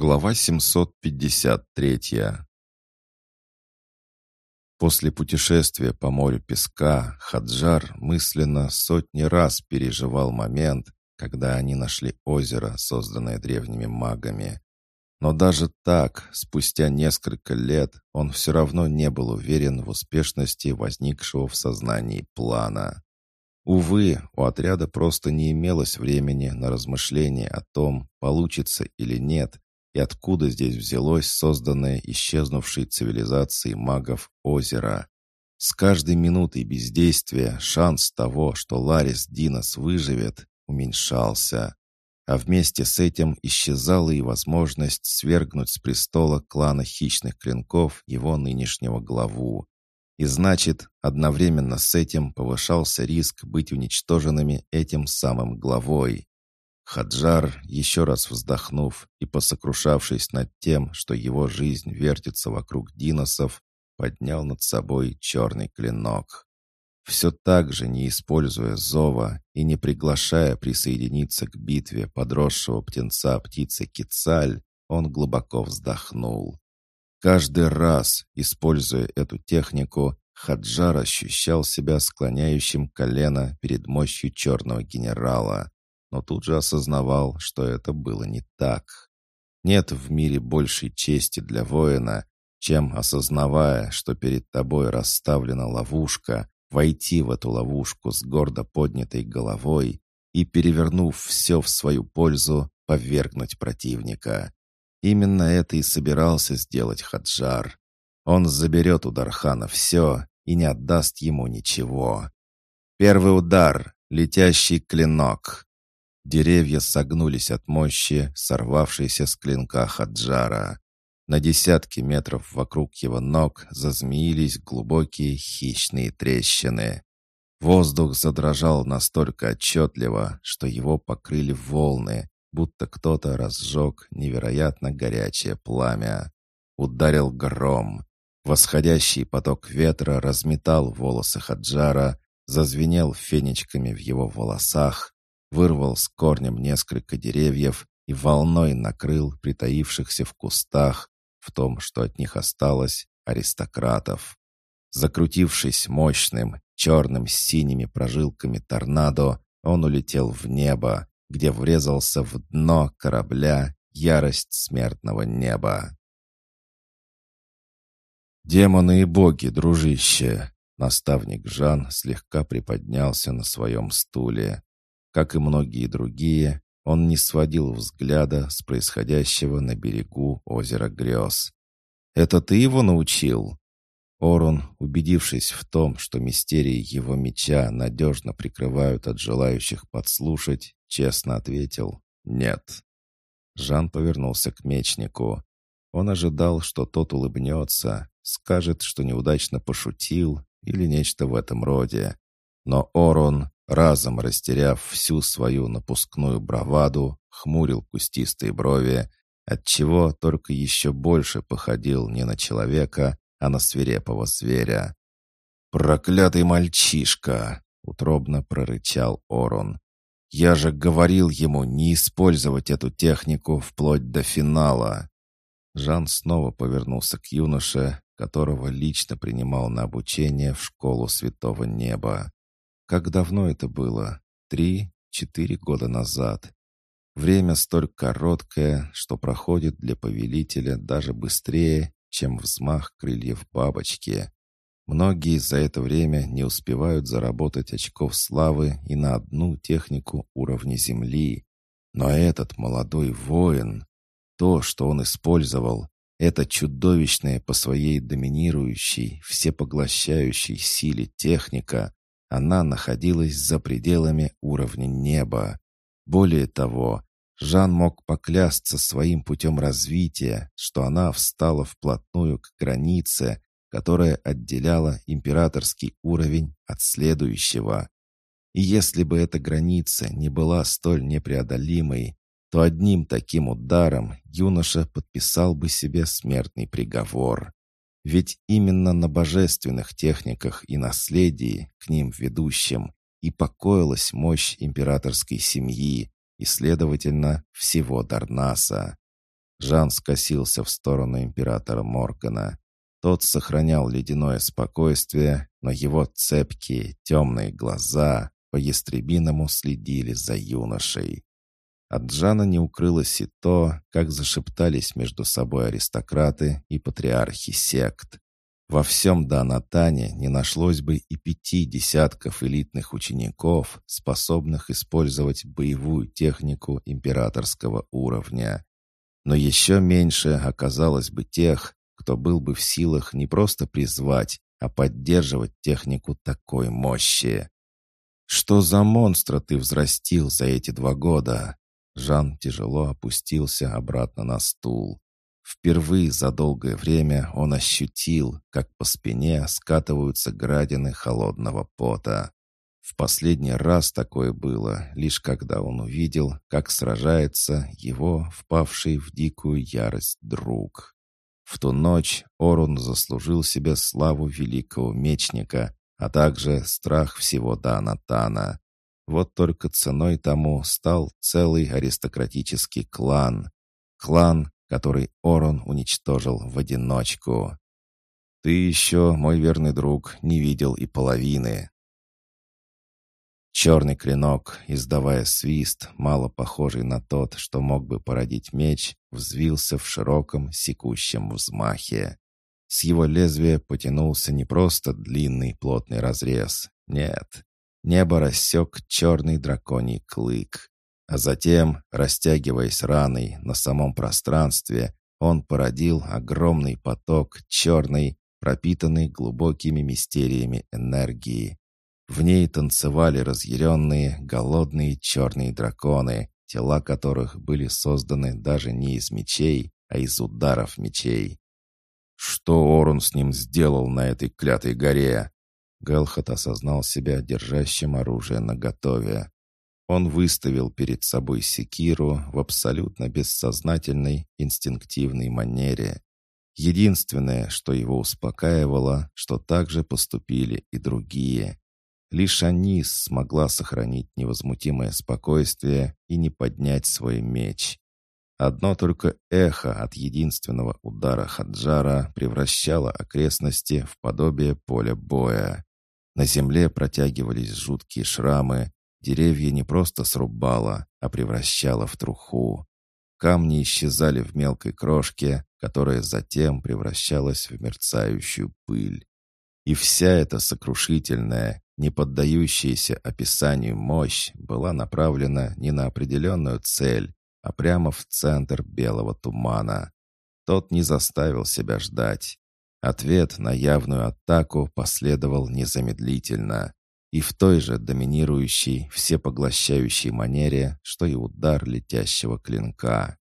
Глава 753 После путешествия по морю песка Хаджар мысленно сотни раз переживал момент, когда они нашли озеро, созданное древними магами. Но даже так, спустя несколько лет, он все равно не был уверен в успешности возникшего в сознании плана. Увы, у отряда просто не имелось времени на размышления о том, получится или нет, и откуда здесь взялось созданное исчезнувшей цивилизацией магов озеро. С каждой минутой бездействия шанс того, что Ларис Динос выживет, уменьшался. А вместе с этим исчезала и возможность свергнуть с престола клана хищных клинков его нынешнего главу. И значит, одновременно с этим повышался риск быть уничтоженными этим самым главой. Хаджар, еще раз вздохнув и посокрушавшись над тем, что его жизнь вертится вокруг диносов, поднял над собой черный клинок. Все так же, не используя зова и не приглашая присоединиться к битве подросшего птенца птицы Кицаль, он глубоко вздохнул. Каждый раз, используя эту технику, Хаджар ощущал себя склоняющим колено перед мощью черного генерала но тут же осознавал, что это было не так. Нет в мире большей чести для воина, чем, осознавая, что перед тобой расставлена ловушка, войти в эту ловушку с гордо поднятой головой и, перевернув все в свою пользу, повергнуть противника. Именно это и собирался сделать Хаджар. Он заберет у Дархана все и не отдаст ему ничего. Первый удар — летящий клинок. Деревья согнулись от мощи, сорвавшейся с клинка Хаджара. На десятки метров вокруг его ног зазмеились глубокие хищные трещины. Воздух задрожал настолько отчетливо, что его покрыли волны, будто кто-то разжег невероятно горячее пламя. Ударил гром. Восходящий поток ветра разметал волосы Хаджара, зазвенел фенечками в его волосах, вырвал с корнем несколько деревьев и волной накрыл притаившихся в кустах, в том, что от них осталось, аристократов. Закрутившись мощным, черным с синими прожилками торнадо, он улетел в небо, где врезался в дно корабля ярость смертного неба. «Демоны и боги, дружище!» Наставник Жан слегка приподнялся на своем стуле. Как и многие другие, он не сводил взгляда с происходящего на берегу озера грез. «Это ты его научил?» Орун, убедившись в том, что мистерии его меча надежно прикрывают от желающих подслушать, честно ответил «нет». Жан повернулся к мечнику. Он ожидал, что тот улыбнется, скажет, что неудачно пошутил или нечто в этом роде. Но Орон, разом растеряв всю свою напускную браваду, хмурил кустистые брови, отчего только еще больше походил не на человека, а на свирепого зверя. «Проклятый мальчишка!» — утробно прорычал Орон. «Я же говорил ему не использовать эту технику вплоть до финала!» Жан снова повернулся к юноше, которого лично принимал на обучение в школу Святого Неба. Как давно это было? Три, четыре года назад. Время столь короткое, что проходит для повелителя даже быстрее, чем взмах крыльев бабочки. Многие за это время не успевают заработать очков славы и на одну технику уровня Земли. Но этот молодой воин, то, что он использовал, это чудовищная по своей доминирующей, всепоглощающей силе техника, она находилась за пределами уровня неба. Более того, Жан мог поклясться своим путем развития, что она встала вплотную к границе, которая отделяла императорский уровень от следующего. И если бы эта граница не была столь непреодолимой, то одним таким ударом юноша подписал бы себе смертный приговор. Ведь именно на божественных техниках и наследии, к ним ведущим, и покоилась мощь императорской семьи и, следовательно, всего Дарнаса. Жан скосился в сторону императора Моргана. Тот сохранял ледяное спокойствие, но его цепкие, темные глаза по-ястребиному следили за юношей. От Жана не укрылось и то, как зашептались между собой аристократы и патриархи сект. Во всем Данатане не нашлось бы и пяти десятков элитных учеников, способных использовать боевую технику императорского уровня. Но еще меньше оказалось бы тех, кто был бы в силах не просто призвать, а поддерживать технику такой мощи. «Что за монстра ты взрастил за эти два года?» Жан тяжело опустился обратно на стул. Впервые за долгое время он ощутил, как по спине скатываются градины холодного пота. В последний раз такое было, лишь когда он увидел, как сражается его, впавший в дикую ярость, друг. В ту ночь Орун заслужил себе славу великого мечника, а также страх всего Данатана. Вот только ценой тому стал целый аристократический клан. Клан, который Орон уничтожил в одиночку. Ты еще, мой верный друг, не видел и половины. Черный клинок, издавая свист, мало похожий на тот, что мог бы породить меч, взвился в широком секущем взмахе. С его лезвия потянулся не просто длинный плотный разрез. Нет. Небо рассек черный драконий клык. А затем, растягиваясь раной на самом пространстве, он породил огромный поток черной, пропитанной глубокими мистериями энергии. В ней танцевали разъяренные, голодные черные драконы, тела которых были созданы даже не из мечей, а из ударов мечей. Что Орун с ним сделал на этой клятой горе? Гэлхот осознал себя держащим оружие наготове. Он выставил перед собой секиру в абсолютно бессознательной, инстинктивной манере. Единственное, что его успокаивало, что так же поступили и другие. Лишь Анис смогла сохранить невозмутимое спокойствие и не поднять свой меч. Одно только эхо от единственного удара Хаджара превращало окрестности в подобие поля боя. На земле протягивались жуткие шрамы, Деревья не просто срубало, а превращало в труху. Камни исчезали в мелкой крошке, которая затем превращалась в мерцающую пыль. И вся эта сокрушительная, не поддающаяся описанию мощь была направлена не на определенную цель, а прямо в центр белого тумана. Тот не заставил себя ждать. Ответ на явную атаку последовал незамедлительно и в той же доминирующей, всепоглощающей манере, что и удар летящего клинка.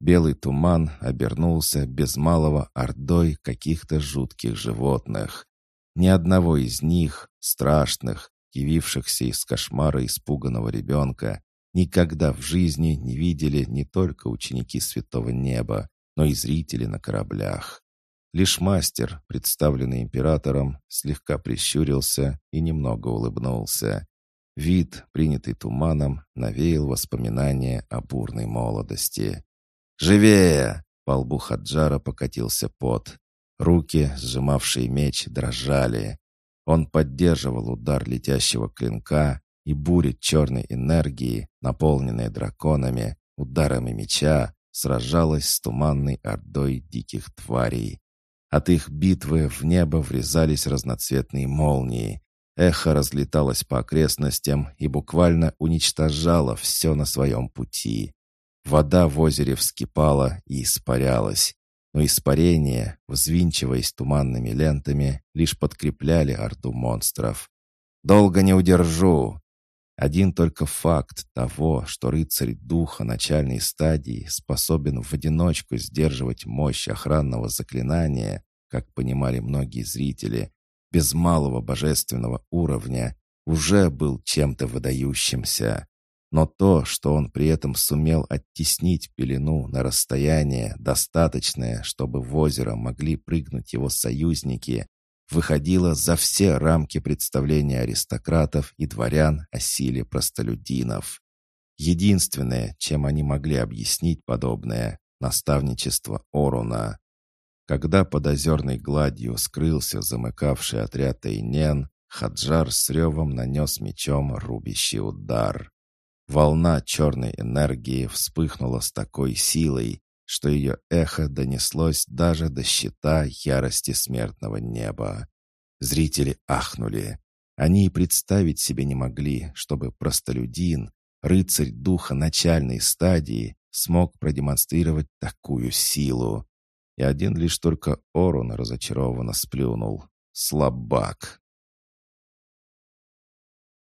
Белый туман обернулся без малого ордой каких-то жутких животных. Ни одного из них, страшных, явившихся из кошмара испуганного ребенка, никогда в жизни не видели не только ученики Святого Неба, но и зрители на кораблях. Лишь мастер, представленный императором, слегка прищурился и немного улыбнулся. Вид, принятый туманом, навеял воспоминания о бурной молодости. «Живее!» — по лбу Хаджара покатился пот. Руки, сжимавшие меч, дрожали. Он поддерживал удар летящего клинка, и буря черной энергии, наполненная драконами, ударами меча, сражалась с туманной ордой диких тварей. От их битвы в небо врезались разноцветные молнии. Эхо разлеталось по окрестностям и буквально уничтожало все на своем пути. Вода в озере вскипала и испарялась. Но испарения, взвинчиваясь туманными лентами, лишь подкрепляли орду монстров. «Долго не удержу!» Один только факт того, что рыцарь духа начальной стадии способен в одиночку сдерживать мощь охранного заклинания, как понимали многие зрители, без малого божественного уровня, уже был чем-то выдающимся. Но то, что он при этом сумел оттеснить пелену на расстояние, достаточное, чтобы в озеро могли прыгнуть его союзники, выходило за все рамки представления аристократов и дворян о силе простолюдинов. Единственное, чем они могли объяснить подобное, наставничество Оруна. Когда под озерной гладью скрылся замыкавший отряд Эйнен, Хаджар с ревом нанес мечом рубящий удар. Волна черной энергии вспыхнула с такой силой, что ее эхо донеслось даже до щита ярости смертного неба. Зрители ахнули. Они и представить себе не могли, чтобы простолюдин, рыцарь духа начальной стадии, смог продемонстрировать такую силу. И один лишь только Орун разочарованно сплюнул. Слабак.